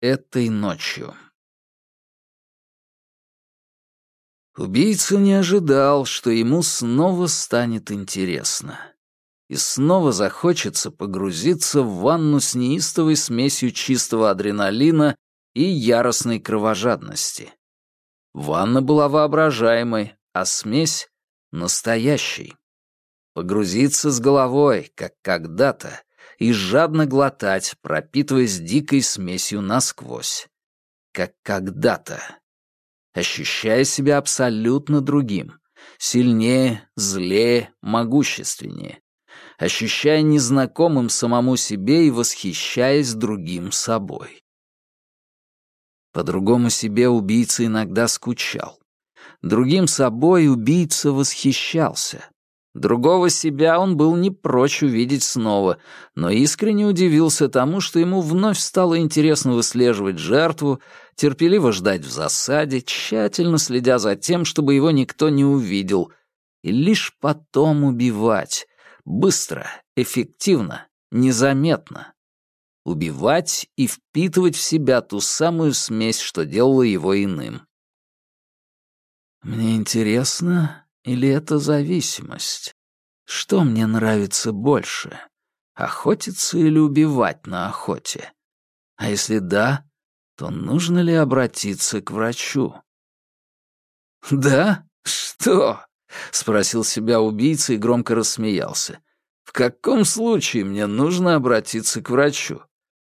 этой ночью. Убийца не ожидал, что ему снова станет интересно. И снова захочется погрузиться в ванну с неистовой смесью чистого адреналина и яростной кровожадности. Ванна была воображаемой, а смесь — настоящей. Погрузиться с головой, как когда-то, и жадно глотать, пропитываясь дикой смесью насквозь. Как когда-то. Ощущая себя абсолютно другим. Сильнее, злее, могущественнее. Ощущая незнакомым самому себе и восхищаясь другим собой. По другому себе убийца иногда скучал. Другим собой убийца восхищался. Другого себя он был не прочь увидеть снова, но искренне удивился тому, что ему вновь стало интересно выслеживать жертву, терпеливо ждать в засаде, тщательно следя за тем, чтобы его никто не увидел, и лишь потом убивать. Быстро, эффективно, незаметно. Убивать и впитывать в себя ту самую смесь, что делала его иным. «Мне интересно, или это зависимость? Что мне нравится больше? Охотиться или убивать на охоте? А если да, то нужно ли обратиться к врачу? «Да? Что?» — спросил себя убийца и громко рассмеялся. «В каком случае мне нужно обратиться к врачу?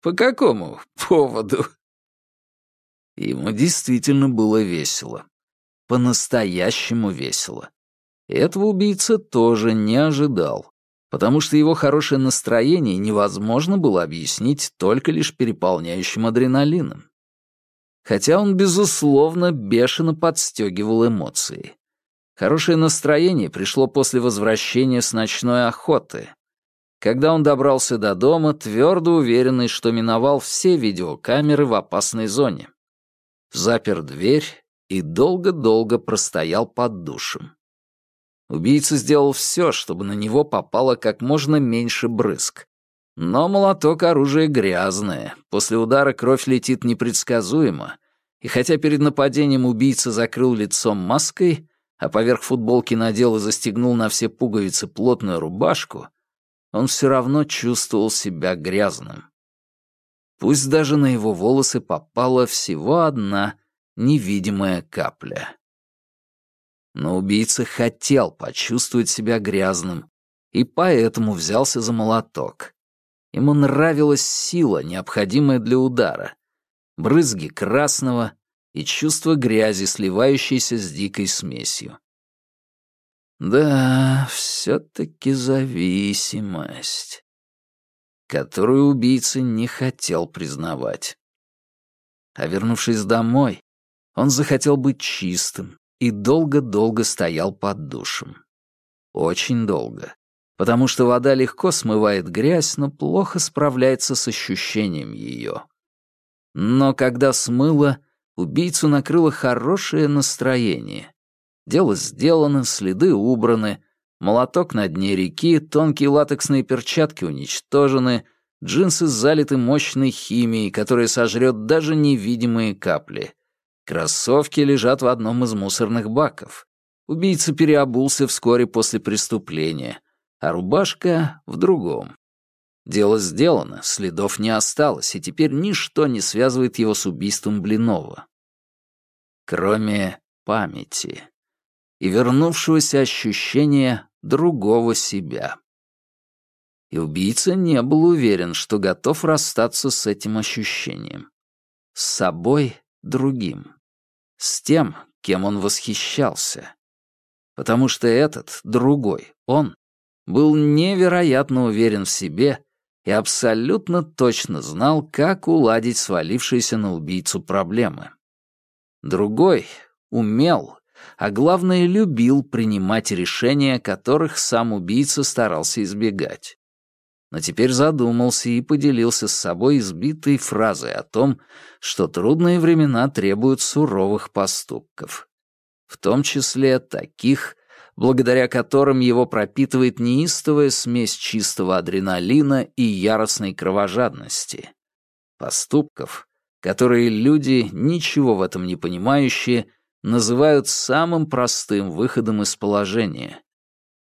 По какому поводу?» Ему действительно было весело. По-настоящему весело. Этого убийца тоже не ожидал, потому что его хорошее настроение невозможно было объяснить только лишь переполняющим адреналином. Хотя он, безусловно, бешено подстегивал эмоции. Хорошее настроение пришло после возвращения с ночной охоты. Когда он добрался до дома, твердо уверенный, что миновал все видеокамеры в опасной зоне. Запер дверь и долго-долго простоял под душем. Убийца сделал все, чтобы на него попало как можно меньше брызг. Но молоток — оружие грязное, после удара кровь летит непредсказуемо, и хотя перед нападением убийца закрыл лицом маской, а поверх футболки надел и застегнул на все пуговицы плотную рубашку, он все равно чувствовал себя грязным. Пусть даже на его волосы попала всего одна невидимая капля. Но убийца хотел почувствовать себя грязным, и поэтому взялся за молоток. Ему нравилась сила, необходимая для удара, брызги красного и чувство грязи, сливающейся с дикой смесью. Да, все-таки зависимость, которую убийца не хотел признавать. А вернувшись домой, он захотел быть чистым, и долго-долго стоял под душем. Очень долго. Потому что вода легко смывает грязь, но плохо справляется с ощущением ее. Но когда смыло, убийцу накрыло хорошее настроение. Дело сделано, следы убраны, молоток на дне реки, тонкие латексные перчатки уничтожены, джинсы залиты мощной химией, которая сожрет даже невидимые капли — Кроссовки лежат в одном из мусорных баков. Убийца переобулся вскоре после преступления, а рубашка — в другом. Дело сделано, следов не осталось, и теперь ничто не связывает его с убийством Блинова. Кроме памяти и вернувшегося ощущения другого себя. И убийца не был уверен, что готов расстаться с этим ощущением. С собой другим с тем, кем он восхищался. Потому что этот, другой, он, был невероятно уверен в себе и абсолютно точно знал, как уладить свалившиеся на убийцу проблемы. Другой умел, а главное, любил принимать решения, которых сам убийца старался избегать но теперь задумался и поделился с собой избитой фразой о том, что трудные времена требуют суровых поступков. В том числе таких, благодаря которым его пропитывает неистовая смесь чистого адреналина и яростной кровожадности. Поступков, которые люди, ничего в этом не понимающие, называют самым простым выходом из положения.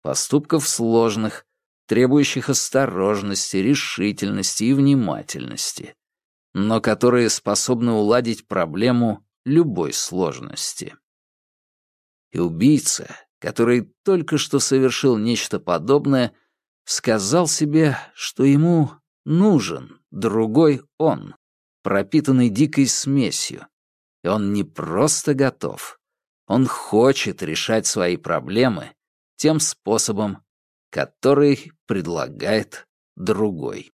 Поступков сложных, требующих осторожности, решительности и внимательности, но которые способны уладить проблему любой сложности. И убийца, который только что совершил нечто подобное, сказал себе, что ему нужен другой он, пропитанный дикой смесью, и он не просто готов, он хочет решать свои проблемы тем способом, который предлагает другой.